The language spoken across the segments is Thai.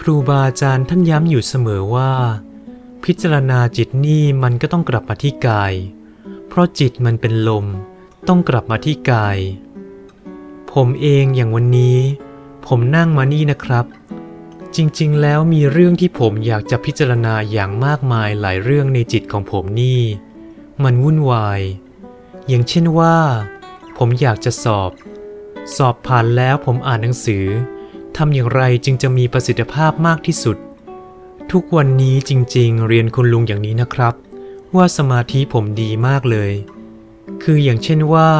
ครูบาอาจารย์ท่านย้ำอยู่เสมอว่า พิจารณาจิตนี่มันก็ต้องกลับมาที่กาย เพราะจิตมันเป็นลมต้องกลับมาที่กาย ผมเองอย่างวันนี้ ผมนั่งมานี่นะครับ จริงๆ แล้วมีเรื่องที่ผมอยากจะพิจารณาอย่างมากมายหลายเรื่องในจิตของผมนี่ มันวุ่นวาย อย่างเช่นว่า ผมอยากจะสอบ สอบผ่านแล้วผมอ่านหนังสือทำอย่างไรจึงจะมีประสิทธิภาพมากที่สุด ทุกวันนี้จริง ๆ เรียนคุณลุงอย่างนี้นะครับ ว่าสมาธิผมดีมากเลย คืออย่างเช่นว่า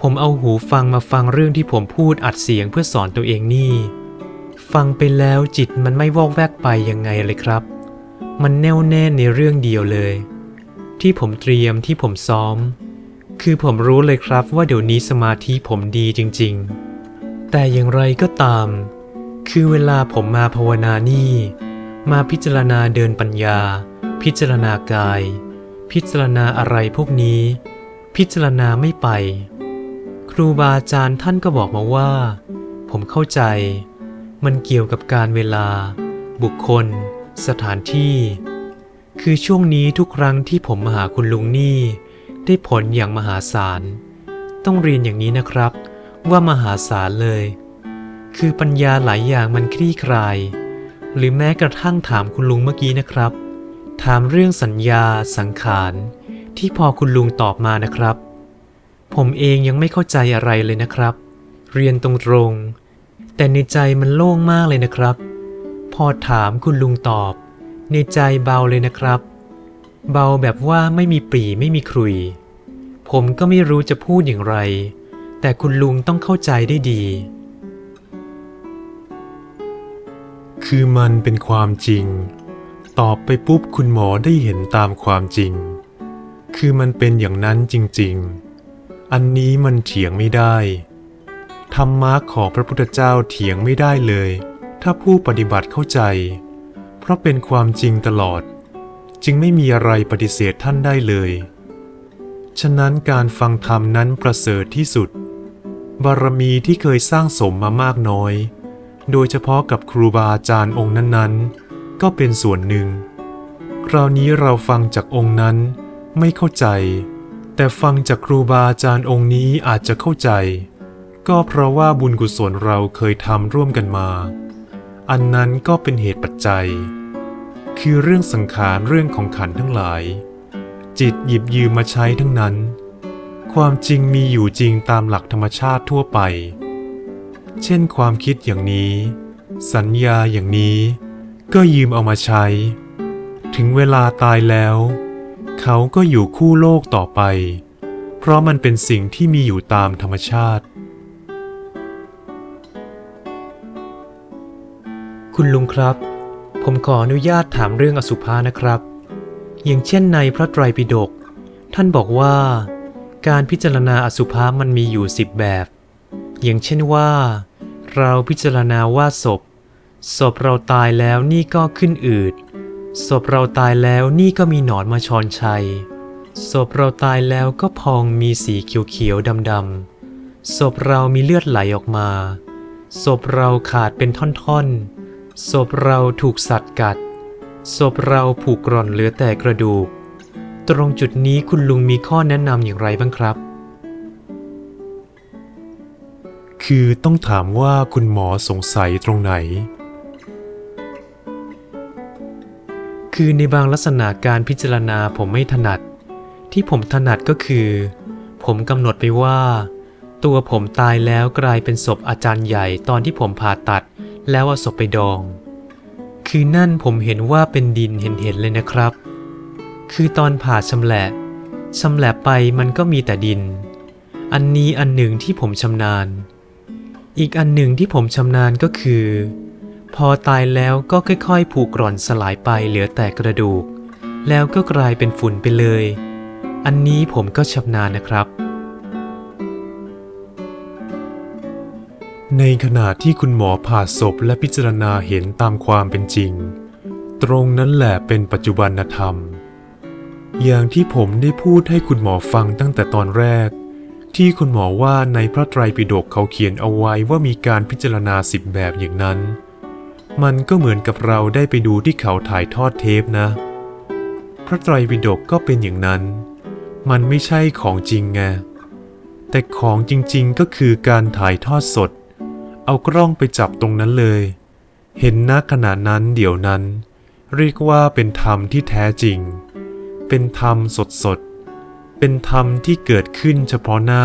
ผมเอาหูฟังมาฟังเรื่องที่ผมพูดอัดเสียงเพื่อสอนตัวเองนี่ ฟังไปแล้วจิตมันไม่วอกแวกไปยังไงเลยครับ มันแน่วแน่ในเรื่องเดียวเลย ที่ผมเตรียมที่ผมซ้อม คือผมรู้เลยครับว่าเดี๋ยวนี้สมาธิผมดีจริงๆ แต่อย่างไรก็ตาม คือเวลาผมมาภาวนานี่ มาพิจารณาเดินปัญญา พิจารณากาย พิจารณาอะไรพวกนี้ พิจารณาไม่ไป ครูบาอาจารย์ท่านก็บอกมาว่า ผมเข้าใจ มันเกี่ยวกับการเวลา บุคคล สถานที่ คือช่วงนี้ทุกครั้งที่ผมมาหาคุณลุงนี่ ได้ผลอย่างมหาศาล ต้องเรียนอย่างนี้นะครับ ว่ามหาศาลเลย คือปัญญาหลายอย่างมันคลี่คลาย หรือแม้กระทั่งถามคุณลุงเมื่อกี้นะครับ ถามเรื่องสัญญาสังขารที่พอคุณลุงตอบมานะครับ ผมเองยังไม่เข้าใจอะไรเลยนะครับ เรียนตรงๆ แต่ในใจมันโล่งมากเลยนะครับ พอถามคุณลุงตอบ ในใจเบาเลยนะครับ เบาแบบว่าไม่มีปรีไม่มีครุย ผมก็ไม่รู้จะพูดอย่างไร แต่คุณลุงต้องเข้าใจได้ดี คือมันเป็นความจริง ตอบไปปุ๊บคุณหมอได้เห็นตามความจริง คือมันเป็นอย่างนั้นจริง ๆ อันนี้มันเถียงไม่ได้ ธรรมะของพระพุทธเจ้าเถียงไม่ได้เลย ถ้าผู้ปฏิบัติเข้าใจ เพราะเป็นความจริงตลอด จึงไม่มีอะไรปฏิเสธท่านได้เลย ฉะนั้นการฟังธรรมนั้นประเสริฐที่สุด บารมีที่เคยสร้างสมมามากน้อย โดยเฉพาะกับครูบาอาจารย์องค์นั้นๆ ก็เป็นส่วนหนึ่ง คราวนี้เราฟังจากองค์นั้นไม่เข้าใจ แต่ฟังจากครูบาอาจารย์องค์นี้อาจจะเข้าใจ ก็เพราะว่าบุญกุศลเราเคยทำร่วมกันมา อันนั้นก็เป็นเหตุปัจจัย คือเรื่องสังขารเรื่องของขันทั้งหลาย จิตหยิบยืมมาใช้ทั้งนั้น ความจริงมีอยู่จริงตามหลักธรรมชาติทั่วไป เช่นความคิดอย่างนี้ สัญญาอย่างนี้ ก็ยืมเอามาใช้ ถึงเวลาตายแล้ว เขาก็อยู่คู่โลกต่อไป เพราะมันเป็นสิ่งที่มีอยู่ตามธรรมชาติ คุณลุงครับ ผมขออนุญาตถามเรื่องอสุภะนะครับ อย่างเช่นในพระไตรปิฎกท่านบอกว่า การพิจารณาอสุภะมันมีอยู่สิบแบบ อย่างเช่นว่า เราพิจารณาว่าศพ ศพเราตายแล้วนี่ก็ขึ้นอืดศพเราตายแล้วนี่ก็มีหนอนมาชอนชัย ศพเราตายแล้วก็พองมีสีเขียวๆดำๆศพเรามีเลือดไหลออกมา ศพเราขาดเป็นท่อนๆ ศพเราถูกสัตว์กัด ศพเราผูกกร่อนเหลือแต่กระดูก ตรงจุดนี้คุณลุงมีข้อแนะนำอย่างไรบ้างครับ คือต้องถามว่าคุณหมอสงสัยตรงไหน คือในบางลักษณะการพิจารณาผมไม่ถนัด ที่ผมถนัดก็คือ ผมกำหนดไปว่า ตัวผมตายแล้วกลายเป็นศพอาจารย์ใหญ่ตอนที่ผมผ่าตัด แล้วเอาศพไปดอง คือนั่นผมเห็นว่าเป็นดินเห็นๆเลยนะครับ คือตอนผ่าชำแหละชำแหละไปมันก็มีแต่ดิน อันนี้อันหนึ่งที่ผมชำนาญ อีกอันหนึ่งที่ผมชำนาญก็คือ พอตายแล้วก็ค่อยๆ ผูกกร่อนสลายไปเหลือแต่กระดูก แล้วก็กลายเป็นฝุ่นไปเลย อันนี้ผมก็ชำนาญนะครับ ในขณะที่คุณหมอผ่าศพและพิจารณาเห็นตามความเป็นจริง ตรงนั้นแหละเป็นปัจจุบันธรรม อย่างที่ผมได้พูดให้คุณหมอฟังตั้งแต่ตอนแรก ที่คุณหมอว่าในพระไตรปิฎกเขาเขียนเอาไว้ว่ามีการพิจารณาสิบแบบอย่างนั้น มันก็เหมือนกับเราได้ไปดูที่เขาถ่ายทอดเทปนะ พระไตรปิฎกก็เป็นอย่างนั้น มันไม่ใช่ของจริงไงแต่ของจริงๆก็คือการถ่ายทอดสด เอากล้องไปจับตรงนั้นเลย เห็นณขณะนั้นเดี๋ยวนั้น เรียกว่าเป็นธรรมที่แท้จริง เป็นธรรมสดๆเป็นธรรมที่เกิดขึ้นเฉพาะหน้า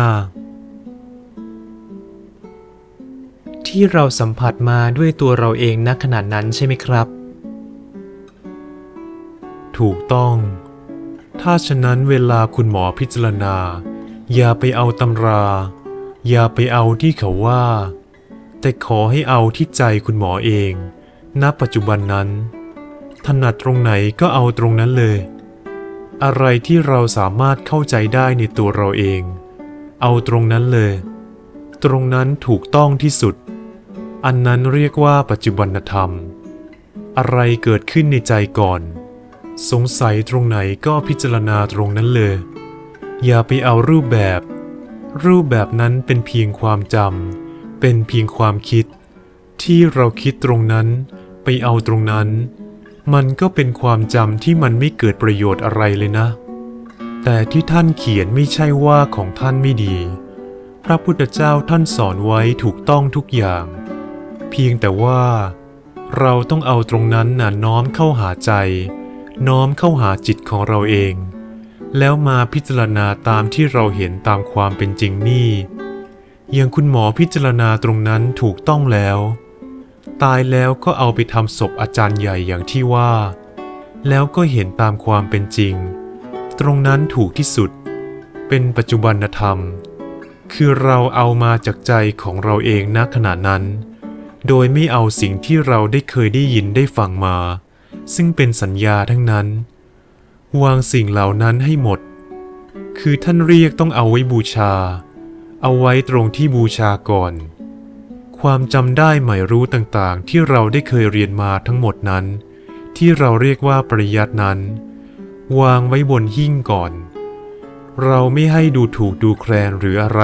ที่เราสัมผัสมาด้วยตัวเราเองณขณะนั้นใช่ไหมครับ ถูกต้อง ถ้าฉะนั้นเวลาคุณหมอพิจารณา อย่าไปเอาตำรา อย่าไปเอาที่เขาว่า แต่ขอให้เอาที่ใจคุณหมอเอง ณ ปัจจุบันนั้น ถนัดตรงไหนก็เอาตรงนั้นเลย อะไรที่เราสามารถเข้าใจได้ในตัวเราเอง เอาตรงนั้นเลย ตรงนั้นถูกต้องที่สุด อันนั้นเรียกว่าปัจจุบันธรรม อะไรเกิดขึ้นในใจก่อน สงสัยตรงไหนก็พิจารณาตรงนั้นเลย อย่าไปเอารูปแบบ รูปแบบนั้นเป็นเพียงความจำ เป็นเพียงความคิด ที่เราคิดตรงนั้น ไปเอาตรงนั้น มันก็เป็นความจำที่มันไม่เกิดประโยชน์อะไรเลยนะ แต่ที่ท่านเขียนไม่ใช่ว่าของท่านไม่ดี พระพุทธเจ้าท่านสอนไว้ถูกต้องทุกอย่าง เพียงแต่ว่า เราต้องเอาตรงนั้นน่ะน้อมเข้าหาใจ น้อมเข้าหาจิตของเราเอง แล้วมาพิจารณาตามที่เราเห็นตามความเป็นจริงนี่ อย่างคุณหมอพิจารณาตรงนั้นถูกต้องแล้ว ตายแล้วก็เอาไปทำศพอาจารย์ใหญ่อย่างที่ว่า แล้วก็เห็นตามความเป็นจริง ตรงนั้นถูกที่สุด เป็นปัจจุบันธรรม คือเราเอามาจากใจของเราเองณขณะนั้น โดยไม่เอาสิ่งที่เราได้เคยได้ยินได้ฟังมา ซึ่งเป็นสัญญาทั้งนั้น วางสิ่งเหล่านั้นให้หมด คือท่านเรียกต้องเอาไว้บูชา เอาไว้ตรงที่บูชาก่อน ความจำได้หมายรู้ต่างๆ ที่เราได้เคยเรียนมาทั้งหมดนั้น ที่เราเรียกว่าปริยัตินั้น วางไว้บนหิ้งก่อน เราไม่ให้ดูถูกดูแคลนหรืออะไร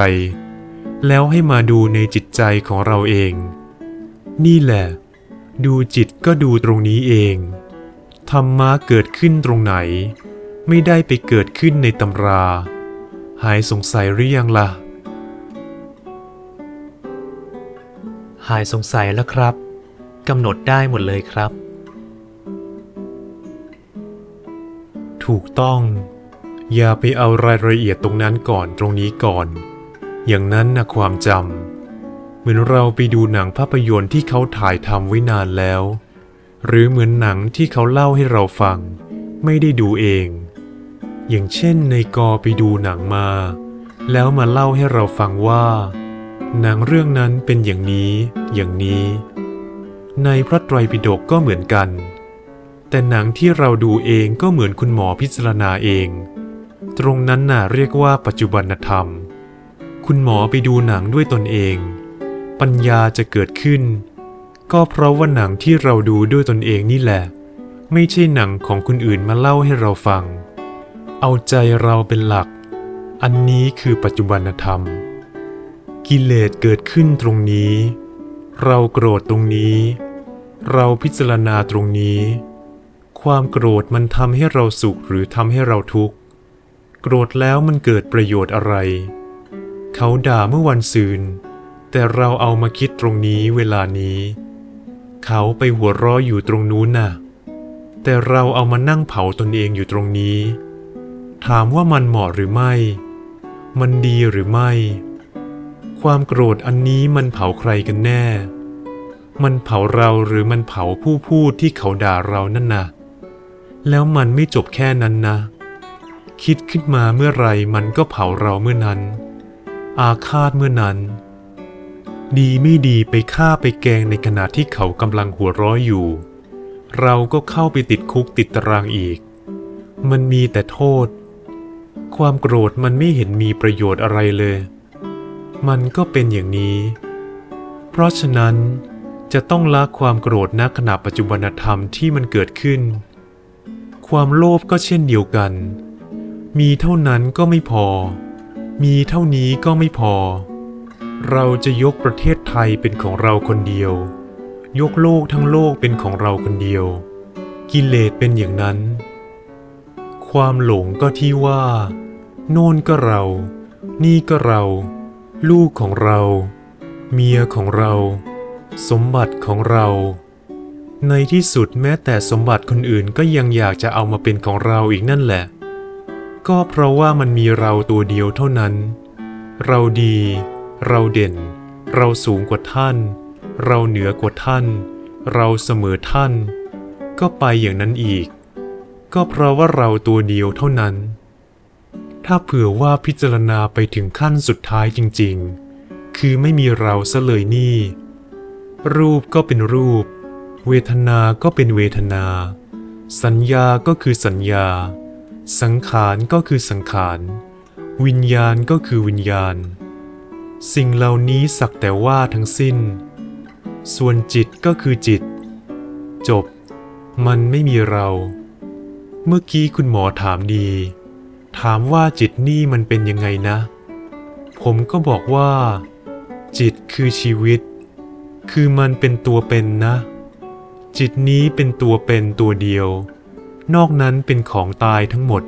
แล้วให้มาดูในจิตใจของเราเอง นี่แหละ ดูจิตก็ดูตรงนี้เองธรรมะเกิดขึ้นตรงไหน ไม่ได้ไปเกิดขึ้นในตำรา หายสงสัยหรือยังล่ะ หายสงสัยแล้วครับกำหนดได้หมดเลยครับ ถูกต้อง อย่าไปเอารายละเอียดตรงนั้นก่อนตรงนี้ก่อน อย่างนั้นนะความจำเหมือนเราไปดูหนังภาพยนตร์ที่เขาถ่ายทำไว้นานแล้ว หรือเหมือนหนังที่เขาเล่าให้เราฟัง ไม่ได้ดูเอง อย่างเช่นในกอไปดูหนังมา แล้วมาเล่าให้เราฟังว่า หนังเรื่องนั้นเป็นอย่างนี้อย่างนี้ ในพระไตรปิฎกก็เหมือนกัน แต่หนังที่เราดูเองก็เหมือนคุณหมอพิจารณาเอง ตรงนั้นน่ะเรียกว่าปัจจุบันธรรม คุณหมอไปดูหนังด้วยตนเอง ปัญญาจะเกิดขึ้น ก็เพราะว่าหนังที่เราดูด้วยตนเองนี่แหละ ไม่ใช่หนังของคนอื่นมาเล่าให้เราฟัง เอาใจเราเป็นหลัก อันนี้คือปัจจุบันธรรม กิเลสเกิดขึ้นตรงนี้ เราโกรธตรงนี้ เราพิจารณาตรงนี้ ความโกรธมันทำให้เราสุขหรือทำให้เราทุกข์ โกรธแล้วมันเกิดประโยชน์อะไร เขาด่าเมื่อวันซืน แต่เราเอามาคิดตรงนี้เวลานี้ เขาไปหัวเราะอยู่ตรงนู้นน่ะ แต่เราเอามานั่งเผาตนเองอยู่ตรงนี้ ถามว่ามันเหมาะหรือไม่ มันดีหรือไม่ ความโกรธอันนี้มันเผาใครกันแน่ มันเผาเราหรือมันเผาผู้พูดที่เขาด่าเรานั่นนะแล้วมันไม่จบแค่นั้นนะ คิดขึ้นมาเมื่อไรมันก็เผาเราเมื่อนั้น อาฆาตเมื่อนั้น ดีไม่ดีไปฆ่าไปแกงในขณะที่เขากำลังหัวร้อยอยู่ เราก็เข้าไปติดคุกติดตารางอีก มันมีแต่โทษ ความโกรธมันไม่เห็นมีประโยชน์อะไรเลย มันก็เป็นอย่างนี้ เพราะฉะนั้นจะต้องละความโกรธณขณะปัจจุบันธรรมที่มันเกิดขึ้น ความโลภก็เช่นเดียวกัน มีเท่านั้นก็ไม่พอ มีเท่านี้ก็ไม่พอ เราจะยกประเทศไทยเป็นของเราคนเดียว ยกโลกทั้งโลกเป็นของเราคนเดียว กิเลสเป็นอย่างนั้น ความหลงก็ที่ว่า โน่นก็เรา นี่ก็เรา ลูกของเรา เมียของเรา สมบัติของเรา ในที่สุดแม้แต่สมบัติคนอื่นก็ยังอยากจะเอามาเป็นของเราอีกนั่นแหละ ก็เพราะว่ามันมีเราตัวเดียวเท่านั้น เราดี เราเด่น เราสูงกว่าท่าน เราเหนือกว่าท่าน เราเสมอท่าน ก็ไปอย่างนั้นอีก ก็เพราะว่าเราตัวเดียวเท่านั้น ถ้าเผื่อว่าพิจารณาไปถึงขั้นสุดท้ายจริงๆ คือไม่มีเราซะเลยนี่ รูปก็เป็นรูป เวทนาก็เป็นเวทนา สัญญาก็คือสัญญา สังขารก็คือสังขาร วิญญาณก็คือวิญญาณ สิ่งเหล่านี้สักแต่ว่าทั้งสิ้น ส่วนจิตก็คือจิต จบ มันไม่มีเรา เมื่อกี้คุณหมอถามดี ถามว่าจิตนี่มันเป็นยังไงนะ ผมก็บอกว่า จิตคือชีวิต คือมันเป็นตัวเป็นนะ จิตนี้เป็นตัวเป็นตัวเดียว นอกนั้นเป็นของตายทั้งหมด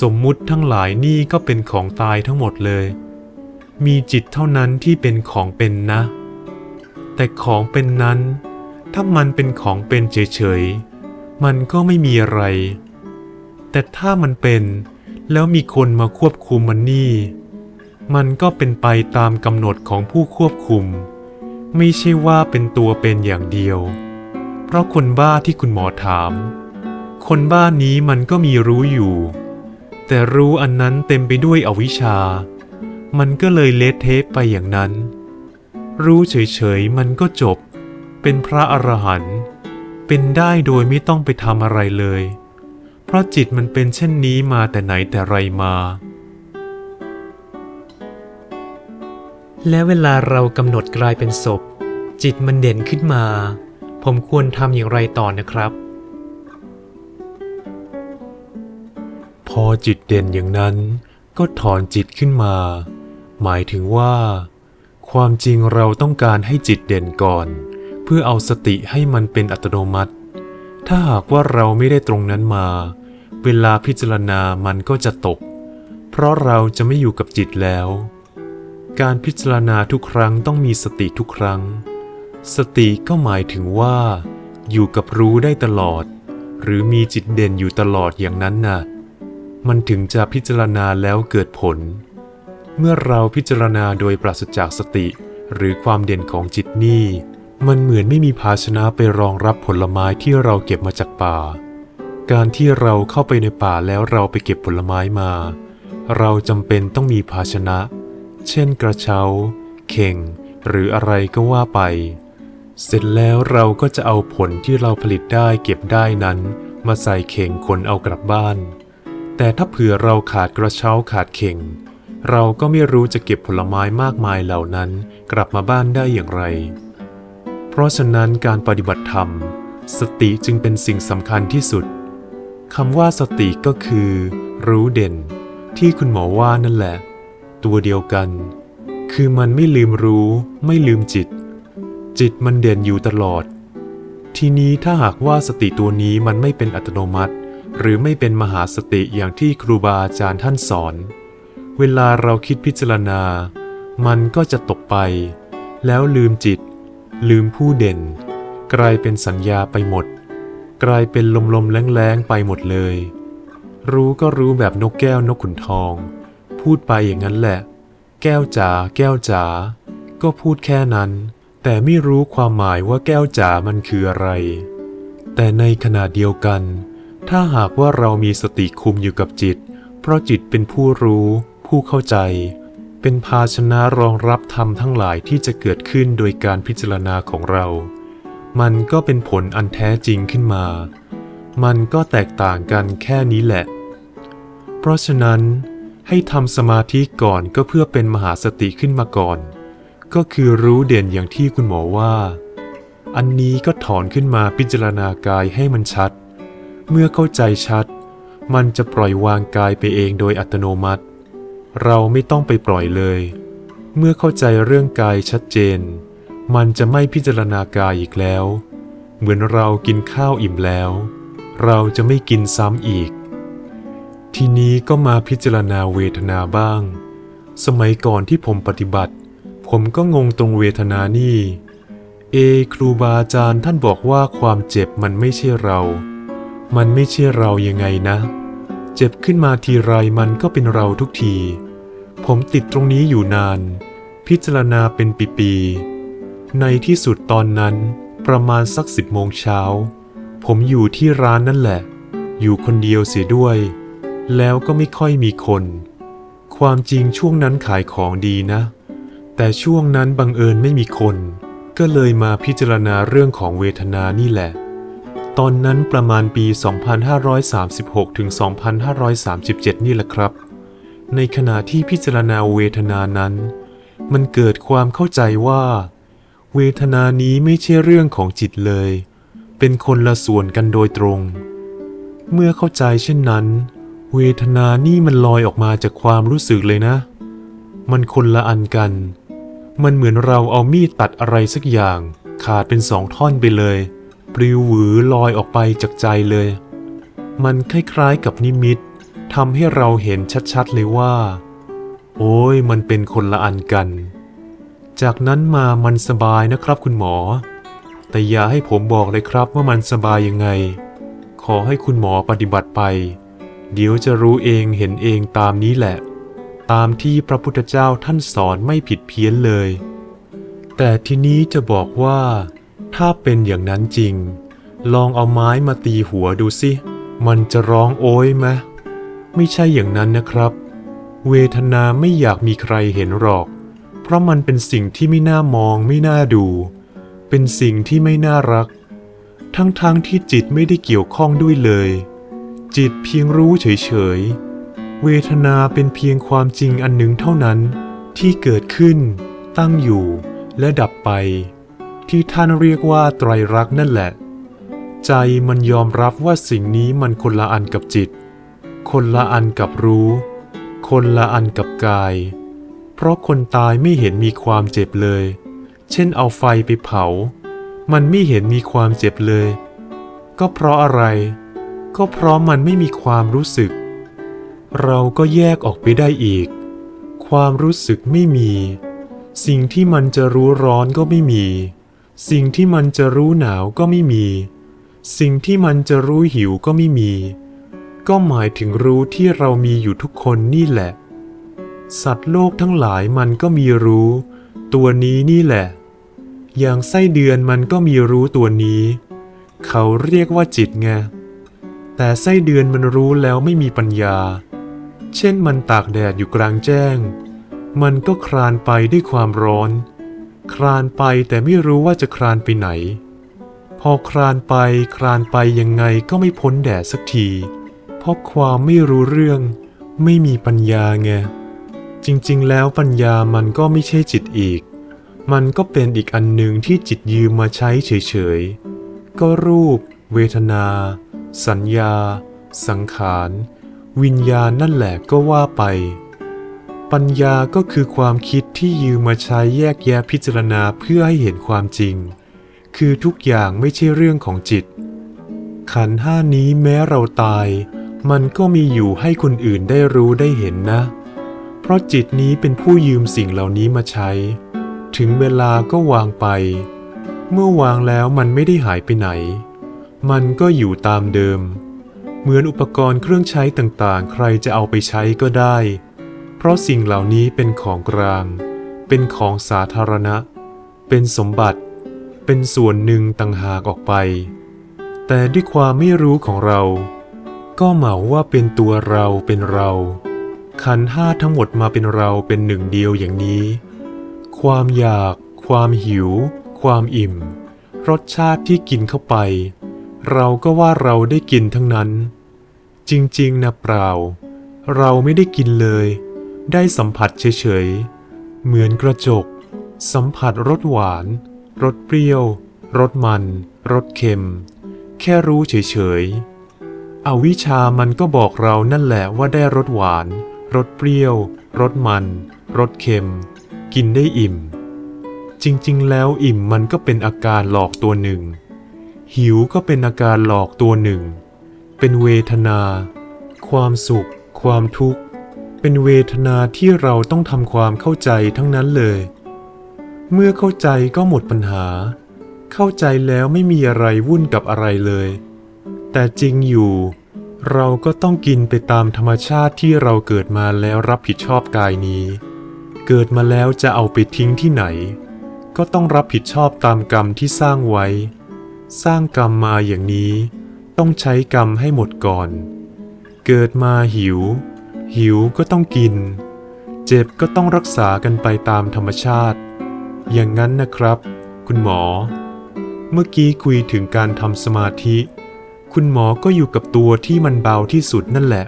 สมมุติทั้งหลายนี่ก็เป็นของตายทั้งหมดเลย มีจิตเท่านั้นที่เป็นของเป็นนะ แต่ของเป็นนั้น ถ้ามันเป็นของเป็นเฉยๆ มันก็ไม่มีอะไร แต่ถ้ามันเป็น แล้วมีคนมาควบคุมมันนี่ มันก็เป็นไปตามกำหนดของผู้ควบคุม ไม่ใช่ว่าเป็นตัวเป็นอย่างเดียว เพราะคนบ้าที่คุณหมอถาม คนบ้านี้มันก็มีรู้อยู่ แต่รู้อันนั้นเต็มไปด้วยอวิชชา มันก็เลยเละเทะไปอย่างนั้น รู้เฉยๆมันก็จบ เป็นพระอรหันต์เป็นได้โดยไม่ต้องไปทำอะไรเลย เพราะจิตมันเป็นเช่นนี้มาแต่ไหนแต่ไรมา และเวลาเรากำหนดกลายเป็นศพ จิตมันเด่นขึ้นมา ผมควรทำอย่างไรต่อนะครับ พอจิตเด่นอย่างนั้นก็ถอนจิตขึ้นมา หมายถึงว่า ความจริงเราต้องการให้จิตเด่นก่อน เพื่อเอาสติให้มันเป็นอัตโนมัติ ถ้าหากว่าเราไม่ได้ตรงนั้นมา เวลาพิจารณามันก็จะตก เพราะเราจะไม่อยู่กับจิตแล้ว การพิจารณาทุกครั้งต้องมีสติทุกครั้ง สติก็หมายถึงว่า อยู่กับรู้ได้ตลอด หรือมีจิตเด่นอยู่ตลอดอย่างนั้นน่ะ มันถึงจะพิจารณาแล้วเกิดผล เมื่อเราพิจารณาโดยปราศจากสติหรือความเด่นของจิตนี่ มันเหมือนไม่มีภาชนะไปรองรับผลไม้ที่เราเก็บมาจากป่า การที่เราเข้าไปในป่าแล้วเราไปเก็บผลไม้มา เราจำเป็นต้องมีภาชนะ เช่นกระเช้า เข่ง หรืออะไรก็ว่าไป เสร็จแล้วเราก็จะเอาผลที่เราผลิตได้เก็บได้นั้น มาใส่เข่งขนเอากลับบ้าน แต่ถ้าเผื่อเราขาดกระเช้าขาดเข่ง เราก็ไม่รู้จะเก็บผลไม้มากมายเหล่านั้น กลับมาบ้านได้อย่างไร เพราะฉะนั้นการปฏิบัติธรรม สติจึงเป็นสิ่งสำคัญที่สุดคำว่าสติก็คือ รู้เด่น ที่คุณหมอว่านั่นแหละ ตัวเดียวกัน คือมันไม่ลืมรู้ ไม่ลืมจิต จิตมันเด่นอยู่ตลอด ทีนี้ถ้าหากว่าสติตัวนี้มันไม่เป็นอัตโนมัติ หรือไม่เป็นมหาสติอย่างที่ครูบาอาจารย์ท่านสอน เวลาเราคิดพิจารณา มันก็จะตกไป แล้วลืมจิต ลืมผู้เด่น กลายเป็นสัญญาไปหมด กลายเป็นลมๆแรงๆไปหมดเลย รู้ก็รู้แบบนกแก้วนกขุนทอง พูดไปอย่างนั้นแหละ แก้วจ๋าแก้วจ๋าก็พูดแค่นั้น แต่ไม่รู้ความหมายว่าแก้วจ๋ามันคืออะไร แต่ในขณะเดียวกัน ถ้าหากว่าเรามีสติคุมอยู่กับจิต เพราะจิตเป็นผู้รู้ ผู้เข้าใจ เป็นภาชนะรองรับธรรมทั้งหลายที่จะเกิดขึ้นโดยการพิจารณาของเรา มันก็เป็นผลอันแท้จริงขึ้นมา มันก็แตกต่างกันแค่นี้แหละ เพราะฉะนั้น ให้ทำสมาธิก่อนก็เพื่อเป็นมหาสติขึ้นมาก่อน ก็คือรู้เด่นอย่างที่คุณหมอว่า อันนี้ก็ถอนขึ้นมาพิจารณากายให้มันชัด เมื่อเข้าใจชัด มันจะปล่อยวางกายไปเองโดยอัตโนมัติ เราไม่ต้องไปปล่อยเลย เมื่อเข้าใจเรื่องกายชัดเจน มันจะไม่พิจารณากายอีกแล้ว เหมือนเรากินข้าวอิ่มแล้ว เราจะไม่กินซ้ำอีก ทีนี้ก็มาพิจารณาเวทนาบ้าง สมัยก่อนที่ผมปฏิบัติ ผมก็งงตรงเวทนานี่เอครูบาอาจารย์ท่านบอกว่าความเจ็บมันไม่ใช่เรา มันไม่ใช่เรายังไงนะ เจ็บขึ้นมาทีไรมันก็เป็นเราทุกที ผมติดตรงนี้อยู่นาน พิจารณาเป็นปีๆ ในที่สุดตอนนั้นประมาณสักสิบโมงเช้า ผมอยู่ที่ร้านนั่นแหละ อยู่คนเดียวเสียด้วย แล้วก็ไม่ค่อยมีคน ความจริงช่วงนั้นขายของดีนะ แต่ช่วงนั้นบังเอิญไม่มีคน ก็เลยมาพิจารณาเรื่องของเวทนานี่แหละ ตอนนั้นประมาณปี 2536ถึง2537 นี่แหละครับ ในขณะที่พิจารณาเวทนานั้น มันเกิดความเข้าใจว่า เวทนานี้ไม่ใช่เรื่องของจิตเลย เป็นคนละส่วนกันโดยตรง เมื่อเข้าใจเช่นนั้น เวทนานี่มันลอยออกมาจากความรู้สึกเลยนะ มันคนละอันกัน มันเหมือนเราเอามีดตัดอะไรสักอย่าง ขาดเป็นสองท่อนไปเลยปลิวหวือลอยออกไปจากใจเลย มันคล้ายๆกับนิมิต ทำให้เราเห็นชัดๆเลยว่า โอ้ยมันเป็นคนละอันกัน จากนั้นมามันสบายนะครับคุณหมอ แต่อย่าให้ผมบอกเลยครับว่ามันสบายยังไง ขอให้คุณหมอปฏิบัติไป เดี๋ยวจะรู้เองเห็นเองตามนี้แหละ ตามที่พระพุทธเจ้าท่านสอนไม่ผิดเพี้ยนเลย แต่ทีนี้จะบอกว่า ถ้าเป็นอย่างนั้นจริง ลองเอาไม้มาตีหัวดูสิ มันจะร้องโอ้ยไหม ไม่ใช่อย่างนั้นนะครับ เวทนาไม่อยากมีใครเห็นหรอก เพราะมันเป็นสิ่งที่ไม่น่ามองไม่น่าดู เป็นสิ่งที่ไม่น่ารัก ทั้งๆทที่จิตไม่ได้เกี่ยวข้องด้วยเลย จิตเพียงรู้เฉยๆ เวทนาเป็นเพียงความจริงอันหนึ่งเท่านั้น ที่เกิดขึ้น ตั้งอยู่ และดับไป ที่ท่านเรียกว่าไตรลักษณ์นั่นแหละ ใจมันยอมรับว่าสิ่งนี้มันคนละอันกับจิต คนละอันกับรู้ คนละอันกับกาย เพราะคนตายไม่เห็นมีความเจ็บเลย เช่นเอาไฟไปเผา มันไม่เห็นมีความเจ็บเลย ก็เพราะอะไร ก็เพราะมันไม่มีความรู้สึก เราก็แยกออกไปได้อีก ความรู้สึกไม่มี สิ่งที่มันจะรู้ร้อนก็ไม่มี สิ่งที่มันจะรู้หนาวก็ไม่มี สิ่งที่มันจะรู้หิวก็ไม่มี ก็หมายถึงรู้ที่เรามีอยู่ทุกคนนี่แหละ สัตว์โลกทั้งหลายมันก็มีรู้ ตัวนี้นี่แหละ อย่างไส้เดือนมันก็มีรู้ตัวนี้ เขาเรียกว่าจิตไง แต่ไส้เดือนมันรู้แล้วไม่มีปัญญา เช่นมันตากแดดอยู่กลางแจ้ง มันก็คลานไปด้วยความร้อน คลานไปแต่ไม่รู้ว่าจะคลานไปไหน พอคลานไปคลานไปยังไงก็ไม่พ้นแดดสักที ราะความไม่รู้เรื่อง ไม่มีปัญญาไง จริงๆ แล้วปัญญามันก็ไม่ใช่จิตอีก มันก็เป็นอีกอันหนึ่งที่จิตยืมมาใช้เฉยๆ ก็รูป เวทนา สัญญา สังขาร วิญญาณนั่นแหละก็ว่าไป ปัญญาก็คือความคิดที่ยืมมาใช้แยกแยะพิจารณาเพื่อให้เห็นความจริง คือทุกอย่างไม่ใช่เรื่องของจิตขันห้านี้แม้เราตาย มันก็มีอยู่ให้คนอื่นได้รู้ได้เห็นนะ เพราะจิตนี้เป็นผู้ยืมสิ่งเหล่านี้มาใช้ ถึงเวลาก็วางไป เมื่อวางแล้วมันไม่ได้หายไปไหน มันก็อยู่ตามเดิม เหมือนอุปกรณ์เครื่องใช้ต่างๆ ใครจะเอาไปใช้ก็ได้ เพราะสิ่งเหล่านี้เป็นของกลาง เป็นของสาธารณะ เป็นสมบัติ เป็นส่วนหนึ่งต่างหากออกไป แต่ด้วยความไม่รู้ของเรา ก็เหมาว่าเป็นตัวเราเป็นเรา ขันห้าทั้งหมดมาเป็นเราเป็นหนึ่งเดียวอย่างนี้ ความอยาก ความหิว ความอิ่ม รสชาติที่กินเข้าไป เราก็ว่าเราได้กินทั้งนั้น จริงๆนะเปล่า เราไม่ได้กินเลย ได้สัมผัสเฉยๆ เหมือนกระจก สัมผัสรสหวาน รสเปรี้ยว รสมัน รสเค็ม แค่รู้เฉยๆ อวิชามันก็บอกเรานั่นแหละว่าได้รสหวาน รสเปรี้ยว รสมัน รสเค็ม กินได้อิ่ม จริงๆ แล้วอิ่มมันก็เป็นอาการหลอกตัวหนึ่ง หิวก็เป็นอาการหลอกตัวหนึ่ง เป็นเวทนา ความสุข ความทุกข์ เป็นเวทนาที่เราต้องทำความเข้าใจทั้งนั้นเลย เมื่อเข้าใจก็หมดปัญหา เข้าใจแล้วไม่มีอะไรวุ่นกับอะไรเลย แต่จริงอยู่ เราก็ต้องกินไปตามธรรมชาติที่เราเกิดมาแล้วรับผิดชอบกายนี้ เกิดมาแล้วจะเอาไปทิ้งที่ไหน ก็ต้องรับผิดชอบตามกรรมที่สร้างไว้ สร้างกรรมมาอย่างนี้ ต้องใช้กรรมให้หมดก่อน เกิดมาหิว หิวก็ต้องกิน เจ็บก็ต้องรักษากันไปตามธรรมชาติ อย่างนั้นนะครับ คุณหมอ เมื่อกี้คุยถึงการทำสมาธิ คุณหมอก็อยู่กับตัวที่มันเบาที่สุดนั่นแหละ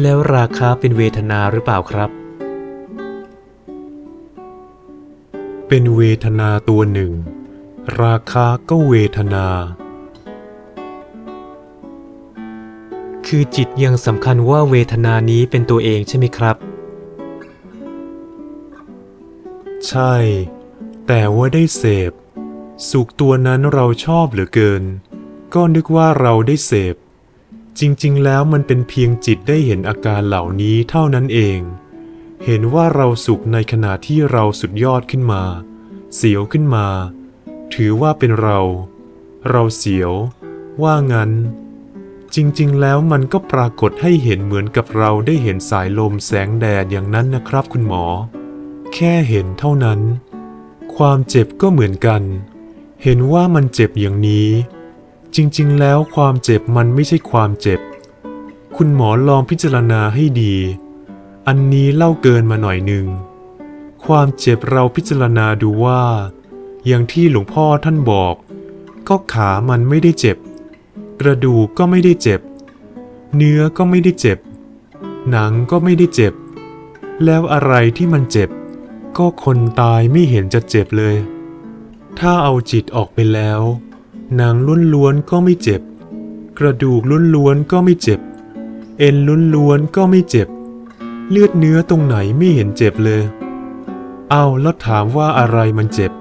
แล้วราคาเป็นเวทนาหรือเปล่าครับ เป็นเวทนาตัวหนึ่ง ราคาก็เวทนา คือจิตยังสำคัญว่าเวทนานี้เป็นตัวเองใช่ไหมครับ ใช่ แต่ว่าได้เสพ สุขตัวนั้นเราชอบเหลือเกิน ก็นึกว่าเราได้เสพ จริงๆ แล้วมันเป็นเพียงจิตได้เห็นอาการเหล่านี้เท่านั้นเอง เห็นว่าเราสุขในขณะที่เราสุดยอดขึ้นมา เสียวขึ้นมา ถือว่าเป็นเรา เราเสียว ว่างั้น จริงๆ แล้วมันก็ปรากฏให้เห็นเหมือนกับเราได้เห็นสายลมแสงแดดอย่างนั้นนะครับคุณหมอ แค่เห็นเท่านั้น ความเจ็บก็เหมือนกัน เห็นว่ามันเจ็บอย่างนี้ จริงๆ แล้วความเจ็บมันไม่ใช่ความเจ็บ คุณหมอลองพิจารณาให้ดี อันนี้เล่าเกินมาหน่อยหนึ่ง ความเจ็บเราพิจารณาดูว่า อย่างที่หลวงพ่อท่านบอก ก็ขามันไม่ได้เจ็บ กระดูกก็ไม่ได้เจ็บ เนื้อก็ไม่ได้เจ็บ หนังก็ไม่ได้เจ็บ แล้วอะไรที่มันเจ็บ ก็คนตายไม่เห็นจะเจ็บเลย ถ้าเอาจิตออกไปแล้ว หนังล้วนๆก็ไม่เจ็บ กระดูกล้วนๆก็ไม่เจ็บ เอ็นล้วนๆก็ไม่เจ็บ เลือดเนื้อตรงไหนไม่เห็นเจ็บเลย เอาแล้วถามว่าอะไรมันเจ็บ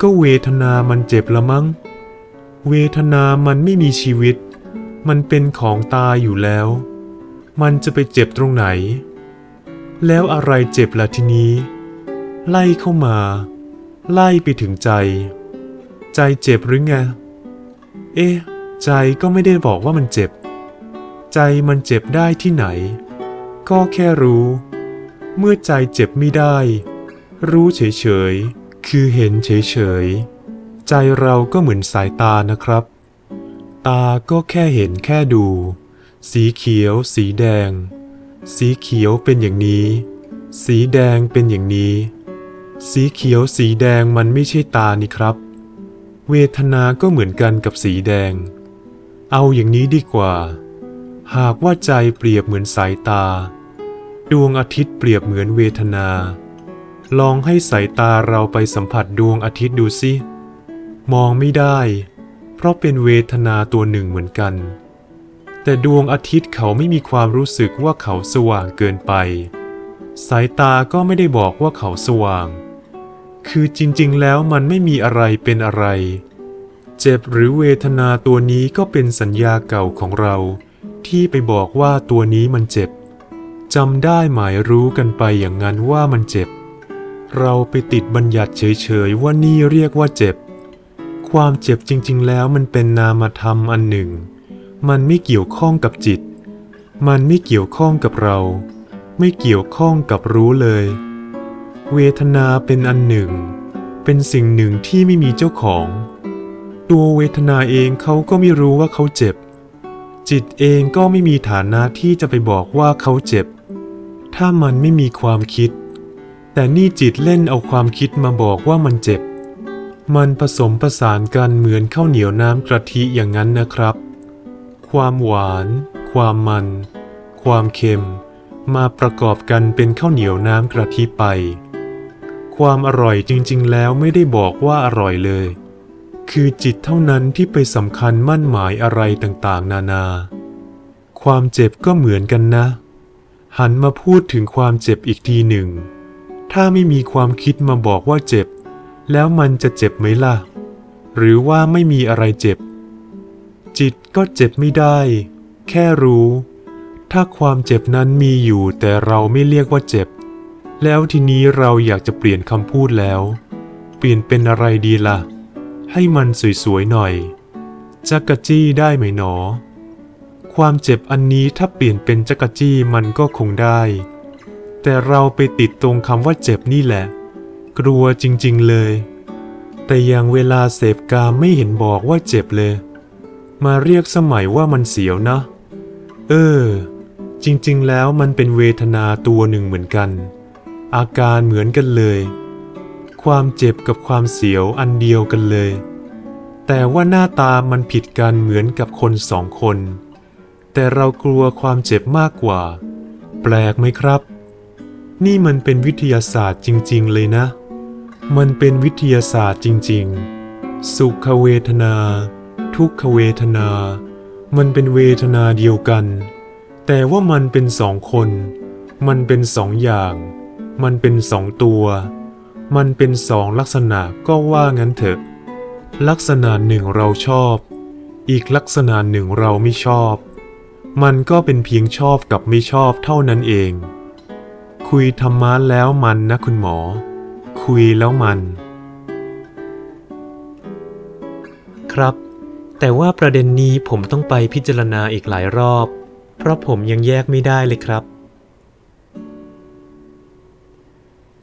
ก็เวทนามันเจ็บละมั้ง เวทนามันไม่มีชีวิต มันเป็นของตายอยู่แล้ว มันจะไปเจ็บตรงไหน แล้วอะไรเจ็บล่ะทีนี้ ไล่เข้ามา ไล่ไปถึงใจ ใจเจ็บหรือไง เอ๊ะ ใจก็ไม่ได้บอกว่ามันเจ็บ ใจมันเจ็บได้ที่ไหน ก็แค่รู้ เมื่อใจเจ็บไม่ได้ รู้เฉยๆ คือเห็นเฉยๆ ใจเราก็เหมือนสายตานะครับ ตาก็แค่เห็นแค่ดู สีเขียว สีแดง สีเขียวเป็นอย่างนี้ สีแดงเป็นอย่างนี้ สีเขียวสีแดงมันไม่ใช่ตานี่ครับ เวทนาก็เหมือนกันกับสีแดง เอาอย่างนี้ดีกว่า หากว่าใจเปรียบเหมือนสายตา ดวงอาทิตย์เปรียบเหมือนเวทนา ลองให้สายตาเราไปสัมผัสดวงอาทิตย์ดูสิมองไม่ได้ เพราะเป็นเวทนาตัวหนึ่งเหมือนกัน แต่ดวงอาทิตย์เขาไม่มีความรู้สึกว่าเขาสว่างเกินไป สายตาก็ไม่ได้บอกว่าเขาสว่าง คือจริงๆ แล้วมันไม่มีอะไรเป็นอะไร เจ็บหรือเวทนาตัวนี้ก็เป็นสัญญาเก่าของเรา ที่ไปบอกว่าตัวนี้มันเจ็บจำได้หมายรู้กันไปอย่างนั้นว่ามันเจ็บ เราไปติดบัญญัติเฉยๆว่านี่เรียกว่าเจ็บ ความเจ็บจริงๆ แล้วมันเป็นนามธรรมอันหนึ่ง มันไม่เกี่ยวข้องกับจิต มันไม่เกี่ยวข้องกับเรา ไม่เกี่ยวข้องกับรู้เลย เวทนาเป็นอันหนึ่ง เป็นสิ่งหนึ่งที่ไม่มีเจ้าของ ตัวเวทนาเองเขาก็ไม่รู้ว่าเขาเจ็บ จิตเองก็ไม่มีฐานะที่จะไปบอกว่าเขาเจ็บ ถ้ามันไม่มีความคิด แต่นี่จิตเล่นเอาความคิดมาบอกว่ามันเจ็บ มันผสมประสานกันเหมือนข้าวเหนียวน้ำกะทิอย่างนั้นนะครับ ความหวาน ความมัน ความเค็ม มาประกอบกันเป็นข้าวเหนียวน้ำกะทิไป ความอร่อยจริงๆ แล้วไม่ได้บอกว่าอร่อยเลย คือจิตเท่านั้นที่ไปสำคัญมั่นหมายอะไรต่างๆ นานา ความเจ็บก็เหมือนกันนะ หันมาพูดถึงความเจ็บอีกทีหนึ่ง ถ้าไม่มีความคิดมาบอกว่าเจ็บ แล้วมันจะเจ็บไหมล่ะ หรือว่าไม่มีอะไรเจ็บ จิตก็เจ็บไม่ได้ แค่รู้ ถ้าความเจ็บนั้นมีอยู่แต่เราไม่เรียกว่าเจ็บ แล้วทีนี้เราอยากจะเปลี่ยนคำพูดแล้ว เปลี่ยนเป็นอะไรดีล่ะ ให้มันสวยๆหน่อยจักกะจี้ได้ไหมหนอ ความเจ็บอันนี้ถ้าเปลี่ยนเป็นจักกะจี้มันก็คงได้ แต่เราไปติดตรงคำว่าเจ็บนี่แหละ กลัวจริงๆเลย แต่อย่างเวลาเสพกามไม่เห็นบอกว่าเจ็บเลย มาเรียกสมัยว่ามันเสียวนะ เออ จริงๆแล้วมันเป็นเวทนาตัวหนึ่งเหมือนกัน อาการเหมือนกันเลย ความเจ็บกับความเสียวอันเดียวกันเลย แต่ว่าหน้าตามันผิดกันเหมือนกับคนสองคน แต่เรากลัวความเจ็บมากกว่า แปลกไหมครับ นี่มันเป็นวิทยาศาสตร์จริง ๆ เลยนะ มันเป็นวิทยาศาสตร์จริง ๆ สุขเวทนา ทุกขเวทนา มันเป็นเวทนาเดียวกัน แต่ว่ามันเป็นสองคน มันเป็นสองอย่าง มันเป็นสองตัว มันเป็นสองลักษณะก็ว่างั้นเถอะ ลักษณะหนึ่งเราชอบ อีกลักษณะหนึ่งเราไม่ชอบ มันก็เป็นเพียงชอบกับไม่ชอบเท่านั้นเอง คุยธรรมะแล้วมันนะคุณหมอ คุยแล้วมัน ครับ แต่ว่าประเด็นนี้ผมต้องไปพิจารณาอีกหลายรอบ เพราะผมยังแยกไม่ได้เลยครับ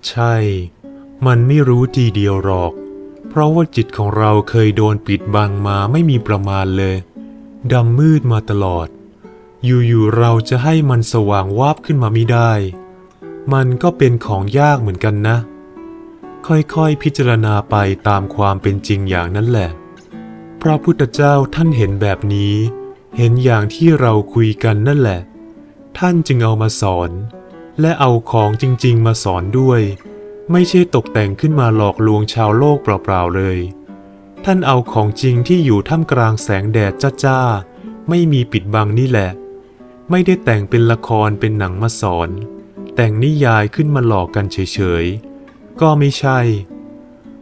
ใช่ มันไม่รู้ทีเดียวหรอก เพราะว่าจิตของเราเคยโดนปิดบังมาไม่มีประมาณเลยดำมืดมาตลอด อยู่ๆเราจะให้มันสว่างวาบขึ้นมาไม่ได้ มันก็เป็นของยากเหมือนกันนะ ค่อยๆพิจารณาไปตามความเป็นจริงอย่างนั้นแหละ พระพุทธเจ้าท่านเห็นแบบนี้ เห็นอย่างที่เราคุยกันนั่นแหละ ท่านจึงเอามาสอน และเอาของจริงๆ มาสอนด้วย ไม่ใช่ตกแต่งขึ้นมาหลอกลวงชาวโลกเปล่าๆเลย ท่านเอาของจริงที่อยู่ท่ามกลางแสงแดดจ้าๆ ไม่มีปิดบังนี่แหละ ไม่ได้แต่งเป็นละครเป็นหนังมาสอน แต่งนิยายขึ้นมาหลอกกันเฉยๆ ก็ไม่ใช่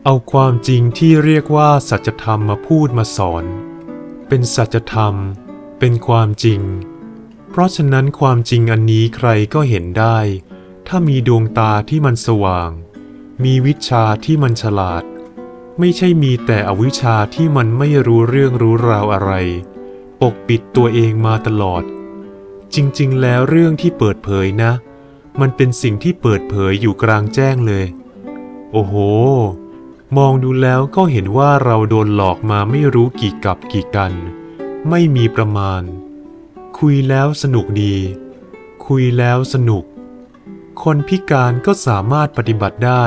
เอาความจริงที่เรียกว่าสัจธรรมมาพูดมาสอน เป็นสัจธรรม เป็นความจริง ราะฉะนั้นความจริงอันนี้ใครก็เห็นได้ ถ้ามีดวงตาที่มันสว่าง มีวิชาที่มันฉลาด ไม่ใช่มีแต่อวิชชาที่มันไม่รู้เรื่องรู้ราวอะไร ปกปิดตัวเองมาตลอด จริงๆ แล้วเรื่องที่เปิดเผยนะ มันเป็นสิ่งที่เปิดเผยอยู่กลางแจ้งเลย โอ้โห มองดูแล้วก็เห็นว่าเราโดนหลอกมาไม่รู้กี่กับกี่กัน ไม่มีประมาณ คุยแล้วสนุกดี คุยแล้วสนุก คนพิการก็สามารถปฏิบัติได้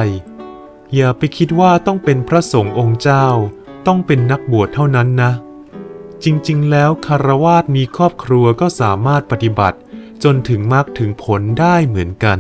อย่าไปคิดว่าต้องเป็นพระสงฆ์องค์เจ้า ต้องเป็นนักบวชเท่านั้นนะ จริงๆ แล้วคารวาสมีครอบครัวก็สามารถปฏิบัติ จนถึงมรรคถึงผลได้เหมือนกัน